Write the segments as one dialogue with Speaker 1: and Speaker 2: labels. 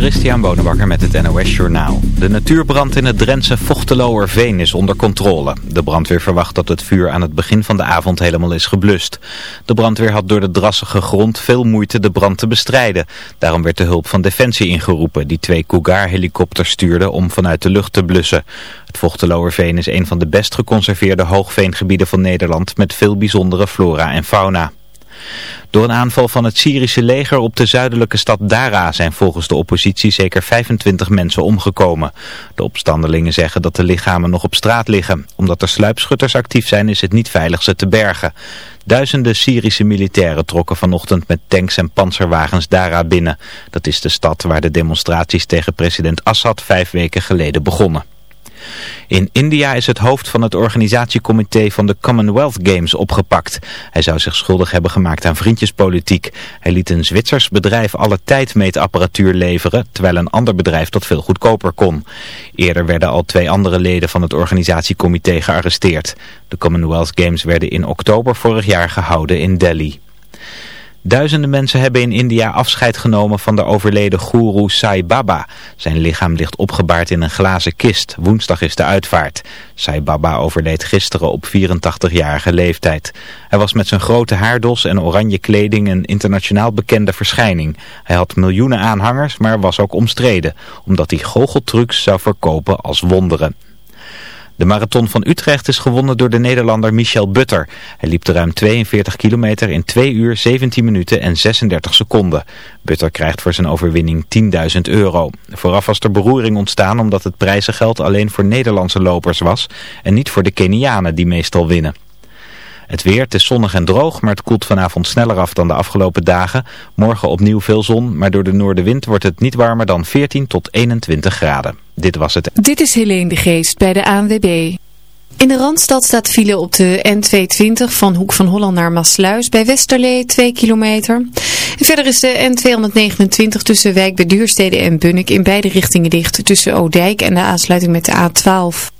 Speaker 1: Christian Bonenbakker met het NOS Journaal. De natuurbrand in het Drentse Vochteloerveen is onder controle. De brandweer verwacht dat het vuur aan het begin van de avond helemaal is geblust. De brandweer had door de drassige grond veel moeite de brand te bestrijden. Daarom werd de hulp van Defensie ingeroepen, die twee Cougar-helikopters stuurde om vanuit de lucht te blussen. Het Vochteloerveen is een van de best geconserveerde hoogveengebieden van Nederland met veel bijzondere flora en fauna. Door een aanval van het Syrische leger op de zuidelijke stad Dara zijn volgens de oppositie zeker 25 mensen omgekomen. De opstandelingen zeggen dat de lichamen nog op straat liggen. Omdat er sluipschutters actief zijn is het niet veilig ze te bergen. Duizenden Syrische militairen trokken vanochtend met tanks en panzerwagens Dara binnen. Dat is de stad waar de demonstraties tegen president Assad vijf weken geleden begonnen. In India is het hoofd van het organisatiecomité van de Commonwealth Games opgepakt. Hij zou zich schuldig hebben gemaakt aan vriendjespolitiek. Hij liet een Zwitsers bedrijf alle tijdmeetapparatuur leveren, terwijl een ander bedrijf dat veel goedkoper kon. Eerder werden al twee andere leden van het organisatiecomité gearresteerd. De Commonwealth Games werden in oktober vorig jaar gehouden in Delhi. Duizenden mensen hebben in India afscheid genomen van de overleden goeroe Sai Baba. Zijn lichaam ligt opgebaard in een glazen kist. Woensdag is de uitvaart. Sai Baba overleed gisteren op 84-jarige leeftijd. Hij was met zijn grote haardos en oranje kleding een internationaal bekende verschijning. Hij had miljoenen aanhangers, maar was ook omstreden, omdat hij goocheltrucs zou verkopen als wonderen. De marathon van Utrecht is gewonnen door de Nederlander Michel Butter. Hij liep de ruim 42 kilometer in 2 uur 17 minuten en 36 seconden. Butter krijgt voor zijn overwinning 10.000 euro. Vooraf was er beroering ontstaan omdat het prijzengeld alleen voor Nederlandse lopers was en niet voor de Kenianen die meestal winnen. Het weer, het is zonnig en droog, maar het koelt vanavond sneller af dan de afgelopen dagen. Morgen opnieuw veel zon, maar door de noordenwind wordt het niet warmer dan 14 tot 21 graden. Dit was het.
Speaker 2: Dit is Helene de Geest bij de ANWB. In de Randstad staat file op de N220 van Hoek van Holland naar Maasluis bij Westerlee 2 kilometer. Verder is de N229 tussen Wijk bij Duurstede en Bunnik in beide richtingen dicht tussen Oudijk en de aansluiting met de A12.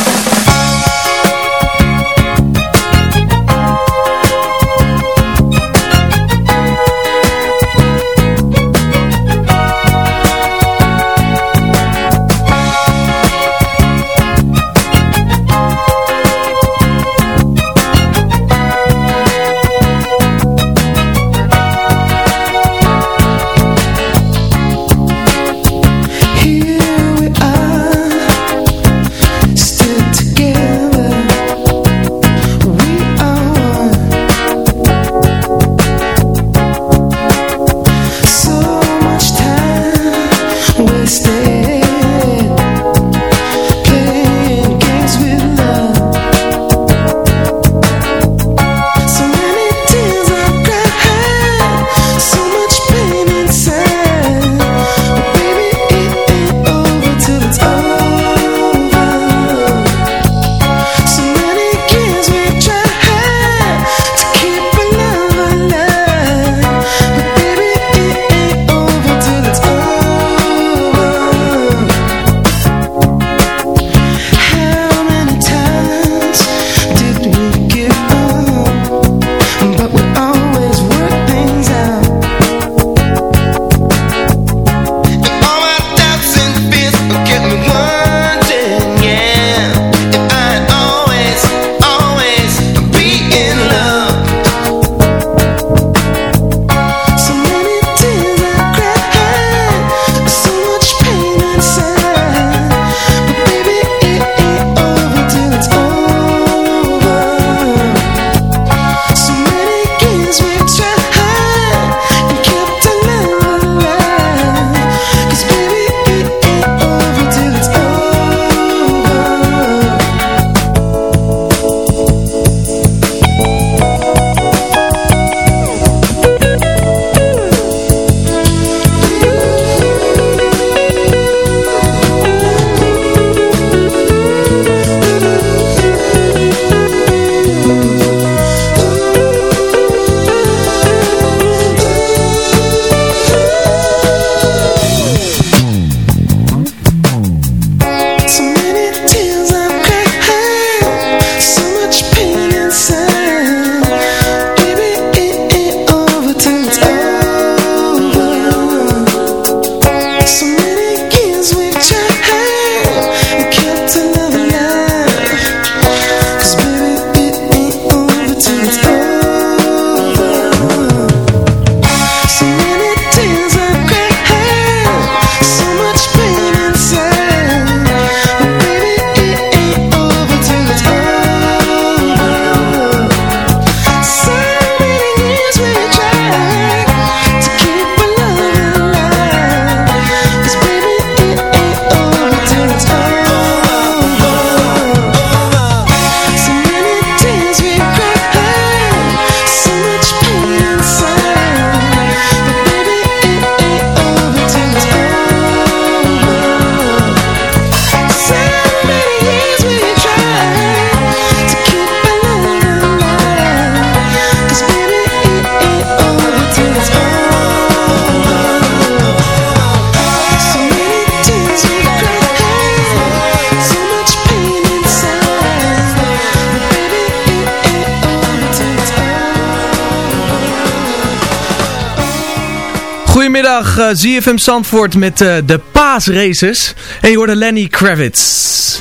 Speaker 3: Goedemiddag, uh, eh, ZFM Zandvoort met uh, de paasraces. En je hoorde Lenny Kravitz.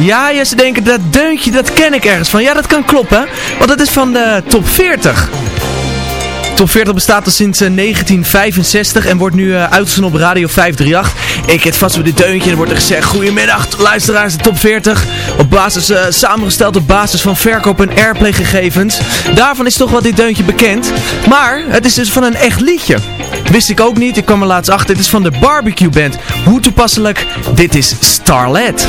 Speaker 3: Ja, je ze denken, dat deuntje, dat ken ik ergens van. Ja, dat kan kloppen, want het is van de top 40. Top 40 bestaat al sinds 1965 eh, en wordt nu uitgezonden op Radio 538. Ik het vast op dit deuntje en er wordt er gezegd, goedemiddag luisteraars, de top 40. Op basis, uh, samengesteld op basis van verkoop en airplay gegevens. Daarvan is toch wel dit deuntje bekend. Maar het is dus van een echt liedje. Wist ik ook niet, ik kwam er laatst achter. Het is van de Barbecue Band. Hoe toepasselijk, dit is Starlet.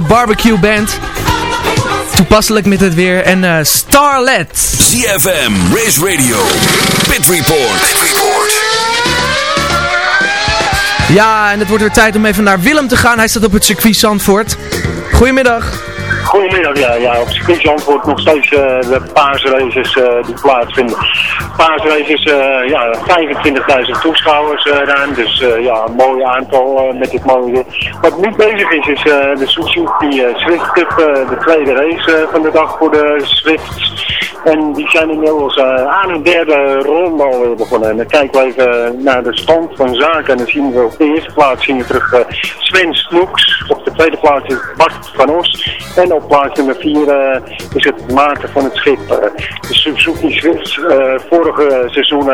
Speaker 3: De Barbecue Band. Toepasselijk met het weer en uh, Starlet.
Speaker 4: ZFM, Race Radio, Pit Report. Pit Report.
Speaker 5: Ja, en het wordt weer tijd om even naar Willem te gaan. Hij staat op het circuit Zandvoort. Goedemiddag.
Speaker 6: Goedemiddag, ja, ja. Op circuit Zandvoort nog steeds uh, de paasraces uh, die plaatsvinden. Paasraces, uh, ja, 25.000 toeschouwers ruim, dus ja, een mooi aantal met dit mooie Wat nu bezig is, is de Suzuki Swift Cup, de tweede race van de dag voor de Swifts. En die zijn inmiddels aan een derde ronde alweer begonnen. En dan kijken we even naar de stand van zaken en dan zien we op de eerste plaats zien we terug Sven Snoeks. Op de tweede plaats is Bart van Os. En op plaats nummer 4 uh, is het maken van het schip. Uh, de Suzuki Swift, uh, vorige seizoen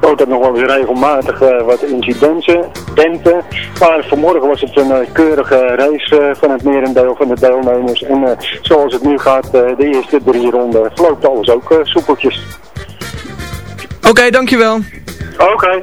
Speaker 6: bood er nog wel eens regelmatig wat incidenten. Denten. Maar vanmorgen was het een keurige race van het merendeel van de deelnemers. En zoals het nu gaat, de eerste drie ronden, verloopt alles ook soepeltjes.
Speaker 5: Oké, okay, dankjewel.
Speaker 6: Oké. Okay.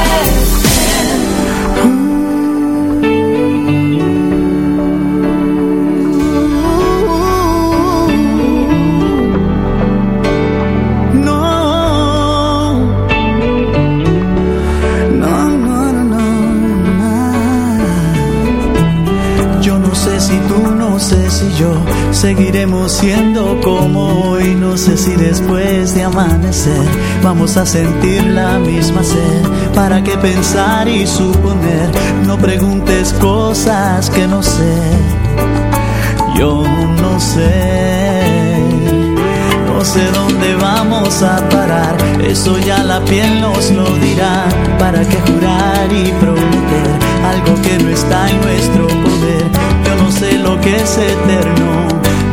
Speaker 7: Sé si
Speaker 8: después de amanecer vamos a sentir la misma sed. ¿Para qué pensar y suponer? No preguntes cosas que no sé. Yo no sé. No sé dónde vamos a parar, eso ya la piel nos lo dirá. ¿Para qué jurar y prometer algo que no está en nuestro poder? Yo no sé lo que es eterno,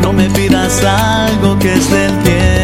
Speaker 8: no me pidas algo que es del tiempo.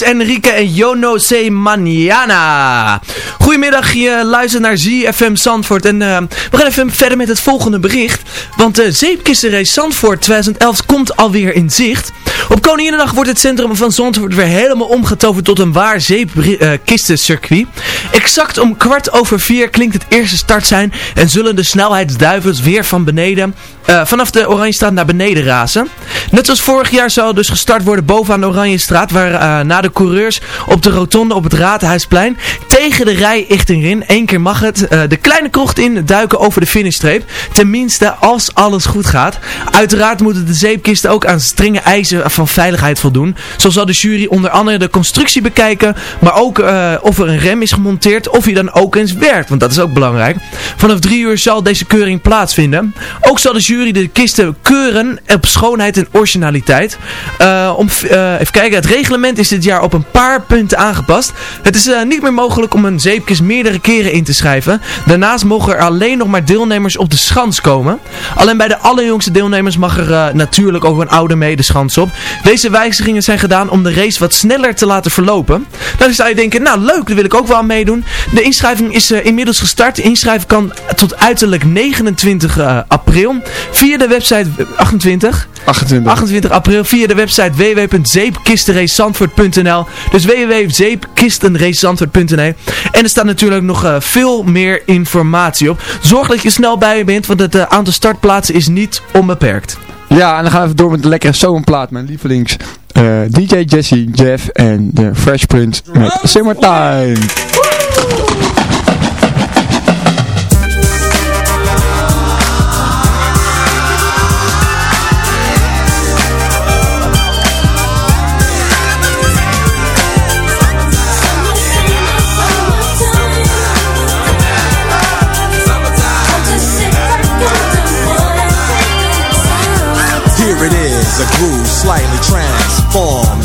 Speaker 5: Luis Enrique en Jono C. Manana. Goedemiddag, je luistert naar ZFM Zandvoort en eh, we gaan even verder met het volgende bericht. Want de zeepkistenrace Zandvoort 2011 komt alweer in zicht. Op Koninginnedag wordt het centrum van Zandvoort weer helemaal omgetoverd tot een waar zeepkistencircuit. Exact om kwart over vier klinkt het eerste startsein en zullen de snelheidsduivels weer van beneden, eh, vanaf de Oranjestraat naar beneden razen. Net als vorig jaar zal dus gestart worden bovenaan de Oranjestraat, waar eh, na de coureurs op de rotonde op het Raadhuisplein tegen de rij achterin, één keer mag het, eh, de kleine krocht in duiken over de finishstreep. Tenminste, als alles goed gaat. Uiteraard moeten de zeepkisten ook aan strenge eisen van veiligheid voldoen. Zo zal de jury onder andere de constructie bekijken, maar ook eh, of er een rem is gemonteerd, of hij dan ook eens werkt, want dat is ook belangrijk. Vanaf drie uur zal deze keuring plaatsvinden. Ook zal de jury de kisten keuren op schoonheid en proportionaliteit. Eh, om, eh, even kijken, het reglement is dit jaar op een paar punten aangepast. Het is niet meer mogelijk om een zeepkist meerdere keren in te schrijven. Daarnaast mogen er alleen nog maar deelnemers op de schans komen. Alleen bij de allerjongste deelnemers mag er natuurlijk ook een ouder mee de schans op. Deze wijzigingen zijn gedaan om de race wat sneller te laten verlopen. Dan zou je denken, nou leuk, daar wil ik ook wel aan meedoen. De inschrijving is inmiddels gestart. Inschrijven kan tot uiterlijk 29 april via de website 28.
Speaker 9: 28.
Speaker 5: 28 april via de website www.zeepkistenracezandvoort.nl Dus www.zeepkistenracezandvoort.nl En er staat natuurlijk nog uh, veel meer informatie op. Zorg dat je snel bij je bent, want het aantal startplaatsen is niet onbeperkt.
Speaker 9: Ja, en dan gaan we even door met de lekkere zomerplaat, mijn lievelings. Uh, DJ Jesse, Jeff en de Fresh Prince met Summertime.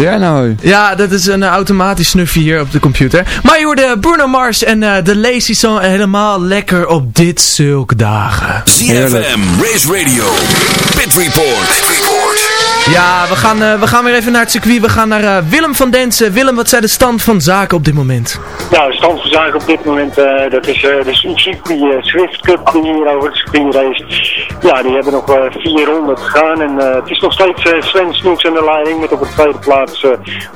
Speaker 9: Ja, nou.
Speaker 5: Ja, dat is een eh, automatisch snufje hier op de computer. Maar je hoorde Bruno Mars en eh, de Lazy Song helemaal lekker op dit zulke dagen.
Speaker 10: ZFM, Race Radio, Pit Report.
Speaker 5: Ja, we gaan, eh, we gaan weer even naar het circuit. We gaan naar eh, Willem van Densen. Willem, wat zijn de stand van zaken op dit moment?
Speaker 11: Nou, de stand van zaken op dit moment, eh, dat is de Suzuki Swift Cup die hier over het circuit race. Ja, die hebben nog eh, vier ronden te gaan en het is nog steeds Sven Snoeks aan de leiding met op de tweede plaats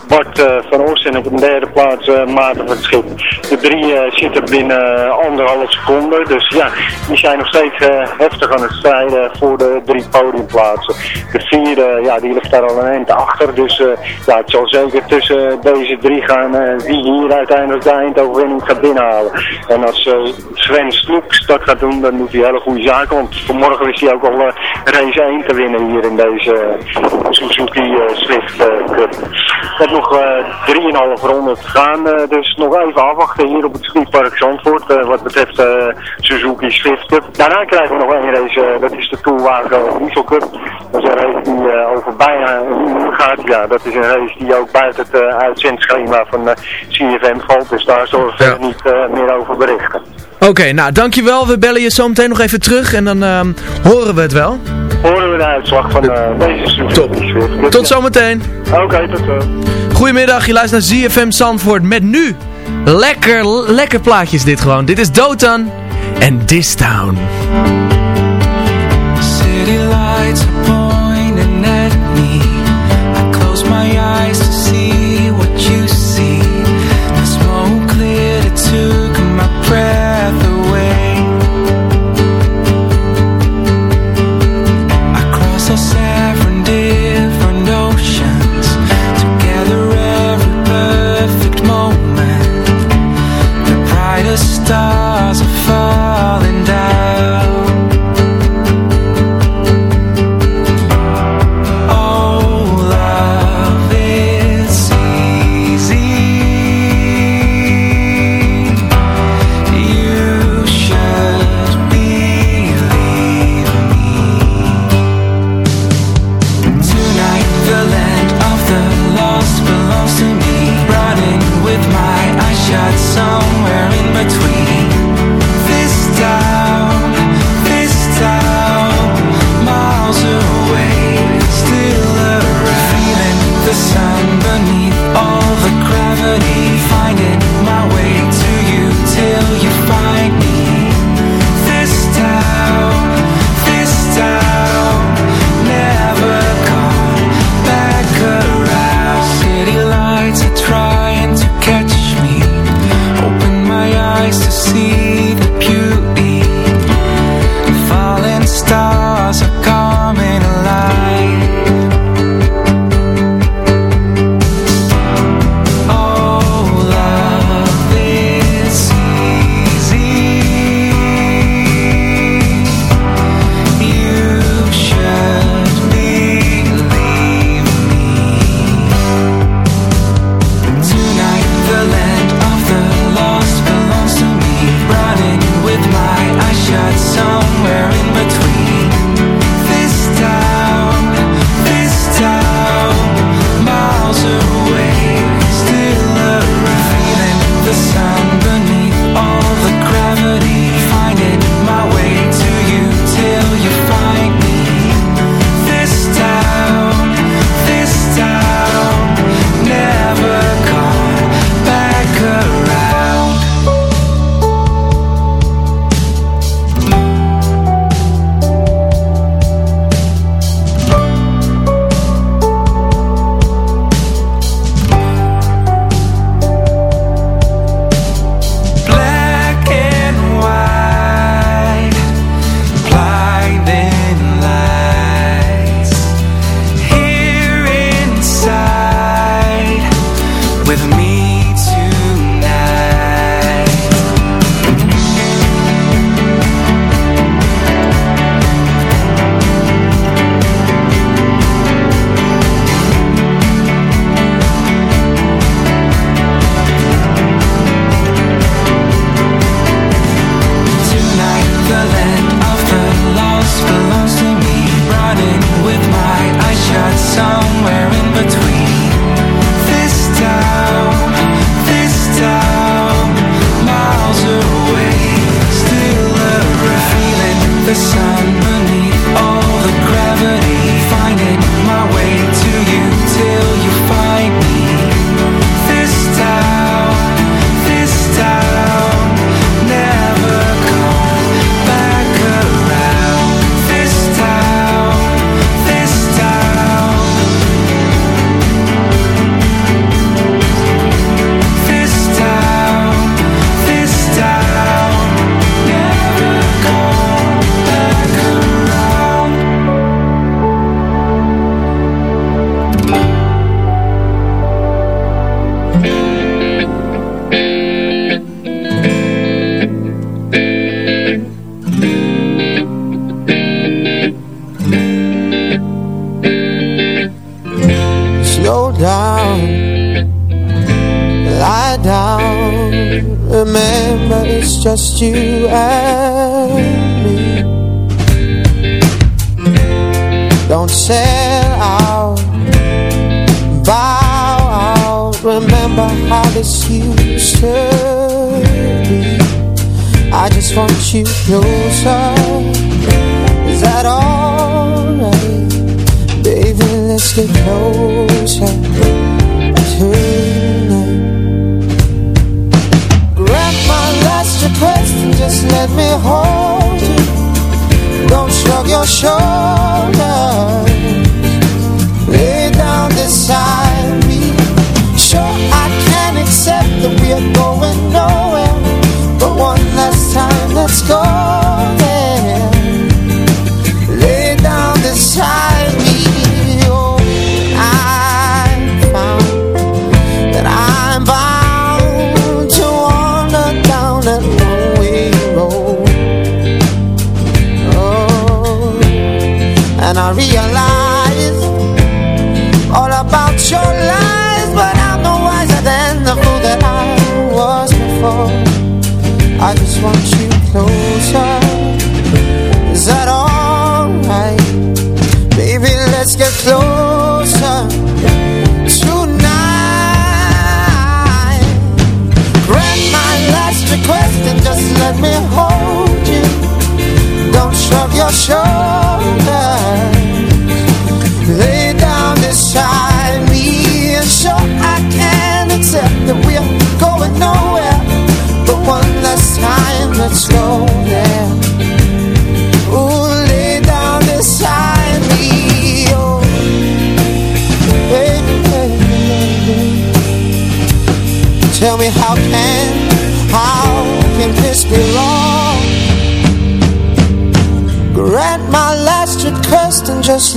Speaker 11: Bart van Os en op de derde plaats Maarten van Schip. De drie zitten binnen anderhalf seconde, dus ja, die zijn nog steeds heftig aan het strijden voor de drie podiumplaatsen. De vierde, ja, die ligt daar al een eind achter, dus eh, ja, het zal zeker tussen deze drie gaan eh, wie hier uiteindelijk de eindoverwinning gaat binnenhalen. En als eh, Sven Snoeks dat gaat doen, dan doet hij hele goede zaken, want vanmorgen wist hij ook al race 1 te winnen hier in deze Suzuki Swift Cup. Met nog eh, 3,5 ronden te gaan, dus nog even afwachten hier op het circuitpark Zandvoort, wat betreft Suzuki Swift Cup. Daarna krijgen we nog één race, dat is de Tourwagen Diesel Cup. Dat is een race die over bijna een gaat. Ja, dat is een race die ook buiten het uh, uitzendschema van uh, CFM valt, dus daar zullen we verder niet uh, meer over berichten.
Speaker 5: Oké, nou dankjewel. We bellen je zo meteen nog even terug en dan ehm, horen we het wel.
Speaker 11: Horen we de uitslag van uh, deze Suzuki
Speaker 5: Top. Tot zometeen.
Speaker 11: Oké, tot zo.
Speaker 5: Goedemiddag, je luistert naar ZFM Zandvoort met nu lekker, lekker plaatjes dit gewoon. Dit is Dotan en This Town.
Speaker 12: City lights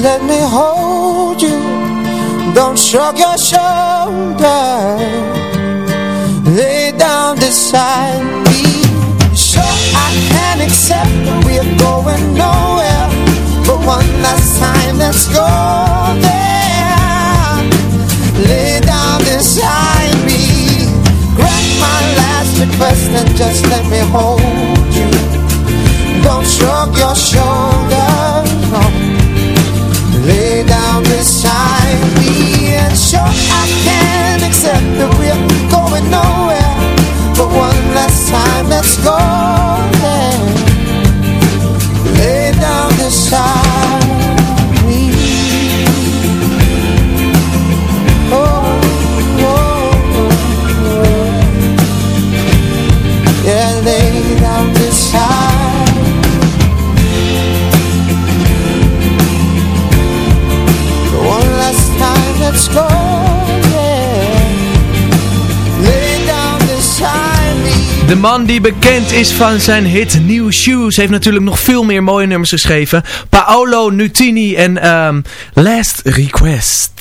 Speaker 13: let me hold you. Don't shrug your shoulders. Lay down beside me. Sure, I can accept that we're going nowhere. But one last time, let's go there. Lay down beside me. Grant my last request and just let me hold you. Don't shrug your shoulders.
Speaker 5: De man die bekend is van zijn hit New Shoes heeft natuurlijk nog veel meer mooie nummers geschreven. Paolo Nutini en ehm, Last Request.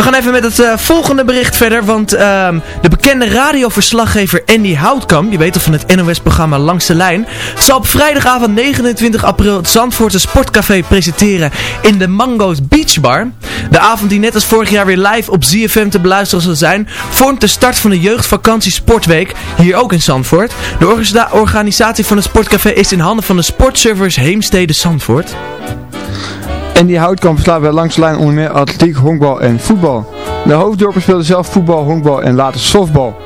Speaker 5: We gaan even met het eh, volgende bericht verder, want ehm, de bekende radioverslaggever Andy Houtkamp, je weet toch van het NOS-programma Langs de Lijn, zal op vrijdagavond 29 april het Zandvoortse Sportcafé presenteren in de Mango's Beach Bar. De avond die net als vorig jaar weer live op ZFM te beluisteren zal zijn, vormt de start van de jeugdvakantie Sportweek, hier ook in Zandvoort. De orga- organisatie van het Sportcafé is in handen van de sportservice Heemstede Zandvoort.
Speaker 9: En die houtkamp slaat bij langs de lijn onder meer atletiek, honkbal en voetbal. De hoofddorpen speelden zelf voetbal, honkbal en later softbal.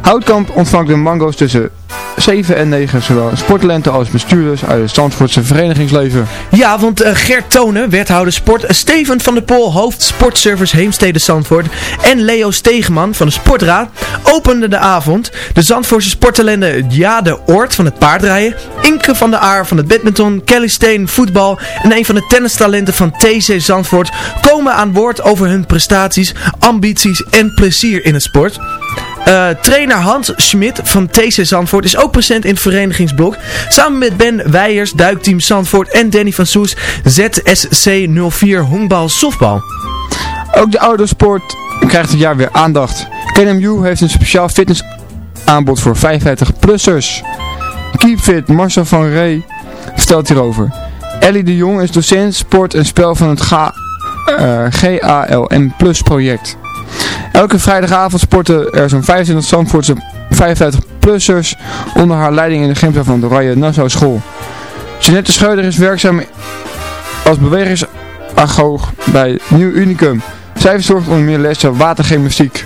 Speaker 9: Houtkamp ontvangt de mango's tussen 7 en 9 zowel sportlenten als bestuurders uit het Zandvoortse verenigingsleven.
Speaker 5: Ja, want uh, Gert Tonen, wethouder sport, Steven van der Pol, hoofd sportservice Heemstede Zandvoort en Leo Stegeman van de Sportraad openden de avond. De Zandvoortse sporttalenten Jade Oort van het paardrijden, Inke van der Aar van het badminton, Kelly Steen voetbal en een van de tennistalenten van TC Zandvoort komen aan woord over hun prestaties, ambities en plezier in het sport. Uh, trainer Hans Schmid van TC Zandvoort is ook present in het verenigingsblok. Samen met Ben Weijers, duikteam Zandvoort en Danny van Soes, ZSC 04 honkbal softbal.
Speaker 9: Ook de oudersport krijgt dit jaar weer aandacht. KNMU heeft een speciaal fitnessaanbod voor 55-plussers. Keepfit Marcel van Rey vertelt hierover. Ellie de Jong is docent sport en spel van het GALM Plus project. Elke vrijdagavond sporten er zo'n 25 Zandvoortse 55-plussers onder haar leiding in de gymzaal van de Oranje Nassau School. Jeanette Scheuder is werkzaam als bewegingsagoog bij Nieuw Unicum. Zij verzorgt onder meer lessen watergymnastiek.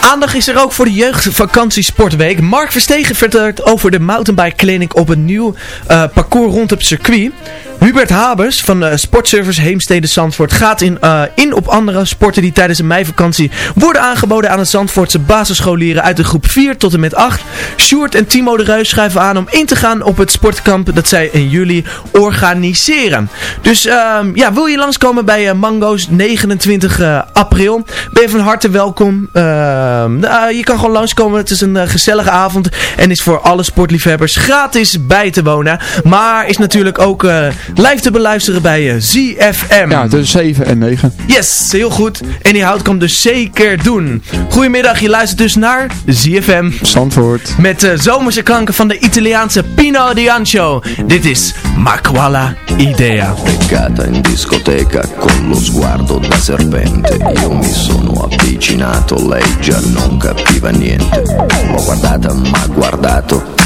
Speaker 5: Aandacht is er ook voor de jeugdvakantiesportweek. Mark Verstegen vertelt over de mountainbike clinic op een nieuw uh, parcours rond het circuit. Hubert Habers van uh, Sportservice Heemstede Zandvoort gaat in, uh, in op andere sporten die tijdens de meivakantie worden aangeboden aan de Zandvoortse basisscholieren uit de groep 4 tot en met 8. Sjoerd en Timo de Reus schrijven aan om in te gaan op het sportkamp dat zij in juli organiseren. Dus um, ja, wil je langskomen bij uh, Mango's 29 april? Ben je van harte welkom. Ehm, je kan gewoon langskomen. Het is een gezellige avond en is voor alle sportliefhebbers gratis bij te wonen. Maar is natuurlijk ook live te beluisteren bij je ZFM.
Speaker 9: Ja, tussen 7 en 9.
Speaker 5: Yes, heel goed. En die houdt kan dus zeker doen. Goedemiddag, je luistert dus naar ZFM.
Speaker 9: Zandvoort.
Speaker 5: Met de zomerse klanken van de Italiaanse Pino Diancio. Dit is Maquala Idea.
Speaker 14: Peccata in discoteca con lo sguardo da serpente. Io mi sono avvicinato, lei già non capiva niente. L'ho guardata, ma guardato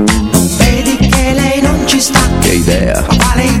Speaker 14: Che idea?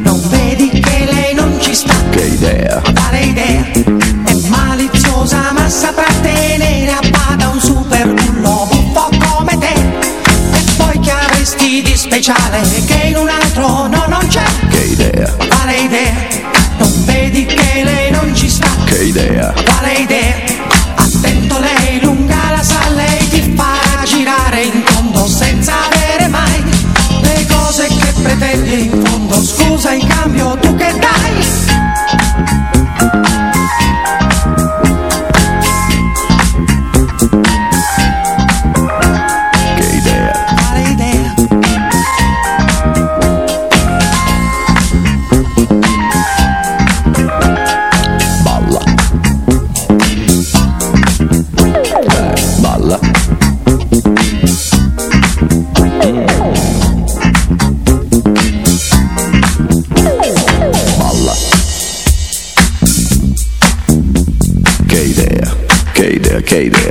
Speaker 10: there. complicated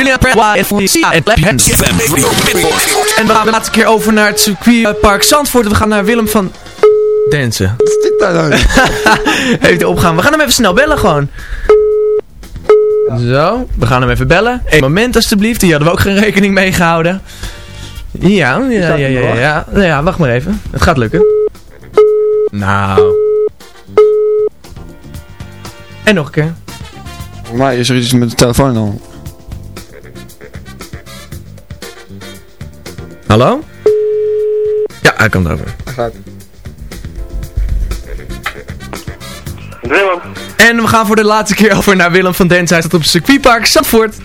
Speaker 5: Julia en Black Hands. En we gaan de laatste keer over naar het circuitpark Zandvoort. We gaan naar Willem van Densen.
Speaker 9: Wat is dit daar nou?
Speaker 5: Even opgaan. We gaan hem even snel bellen gewoon. Zo, we gaan hem even bellen. Eén moment alstublieft, die hadden we ook geen rekening mee gehouden. Ja, ja, ja, ja, ja, ja, ja, wacht maar even. Het gaat lukken. Nou. En nog een keer.
Speaker 9: Voor mij is er iets met de telefoon dan.
Speaker 5: Hallo? Ja, hij kan erover.
Speaker 9: Gaat.
Speaker 11: Willem.
Speaker 5: En we gaan voor de laatste keer over naar Willem van Densen. Hij staat op het circuitpark Zandvoort.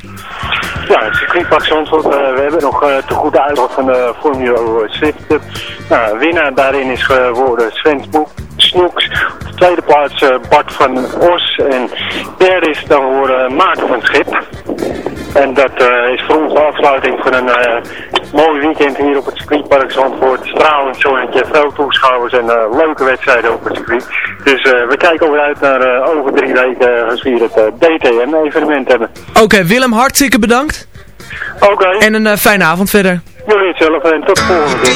Speaker 11: Ja, het circuitpark Zandvoort. eh, we hebben nog eh, te goede uitslag van de Formula Swift Cup. Nou, winnaar daarin is geworden Sven Snoek- Snoeks. Op de tweede plaats eh, Bart van Os. En derde is dan geworden Maarten van Schip. En dat eh, is voor ons de afsluiting van een eh, mooi weekend hier op het circuitpark Zandvoort. Stralend zonnetje, veel toeschouwers en eh, leuke wedstrijden op het circuit. Dus eh, we kijken weer uit naar eh, over drie weken als we hier het DTM-evenement hebben.
Speaker 5: Oké, Willem, hartstikke bedankt.
Speaker 11: Oké.
Speaker 5: En een fijne avond verder.
Speaker 11: Jullie hetzelfde en tot de volgende keer.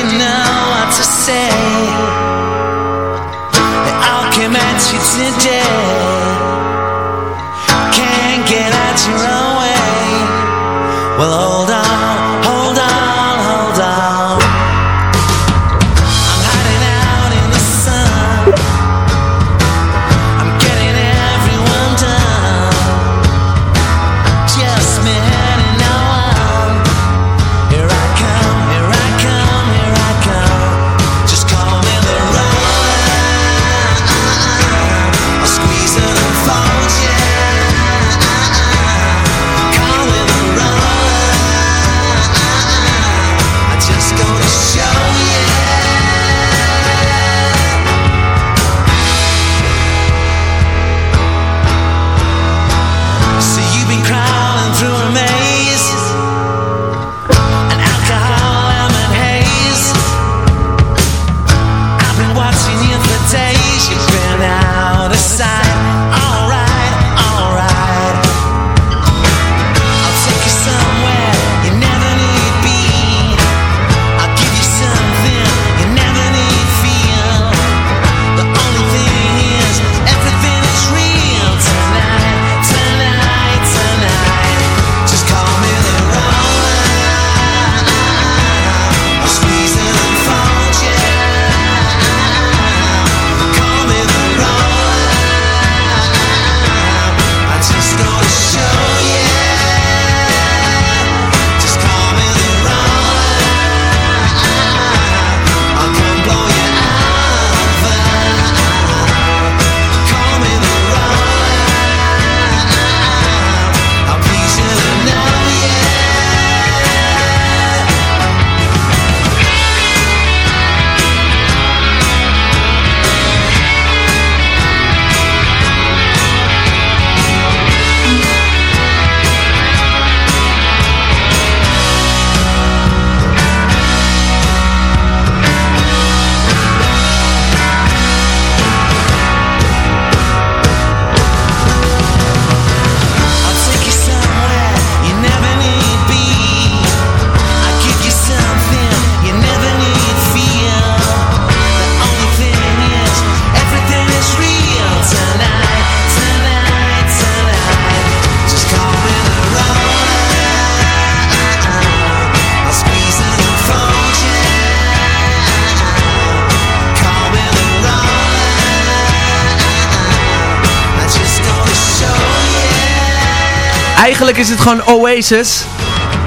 Speaker 5: Eigenlijk is het gewoon Oasis.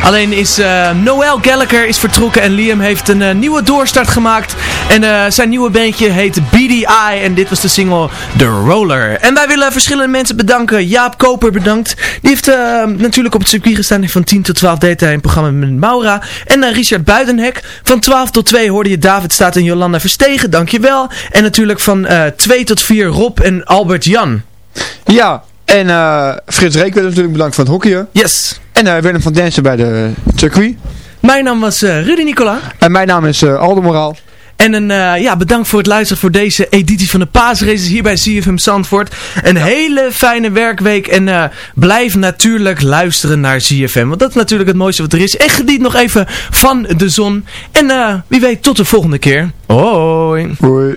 Speaker 5: Alleen is uh, Noel Gallagher is vertrokken en Liam heeft een uh, nieuwe doorstart gemaakt. En uh, zijn nieuwe bandje heet BDI en dit was de single The Roller. En wij willen verschillende mensen bedanken. Jaap Koper bedankt. Die heeft natuurlijk op het circuit gestaan. Van 10 tot 12 deed hij een programma met Maura. En Richard Buitenhek. Van 12 tot 2 hoorde je David Staat en Jolanda Verstegen. Dankjewel. En natuurlijk van 2 tot 4 Rob en Albert Jan.
Speaker 9: Ja, en uh, Frits Reek werd natuurlijk bedankt van het hockeyen.
Speaker 5: Yes.
Speaker 9: En uh, Willem van Densen bij de circuit.
Speaker 5: Mijn naam was uh, Rudy Nicola.
Speaker 9: En mijn naam is uh, Aldo Moraal.
Speaker 5: En een, uh, ja, bedankt voor het luisteren voor deze editie van de paasraces hier bij CFM Zandvoort. Een ja. hele fijne werkweek en uh, blijf natuurlijk luisteren naar CFM. Want dat is natuurlijk het mooiste wat er is. En geniet nog even van de zon. En uh, wie weet tot de volgende keer. Hoi.
Speaker 9: Hoi.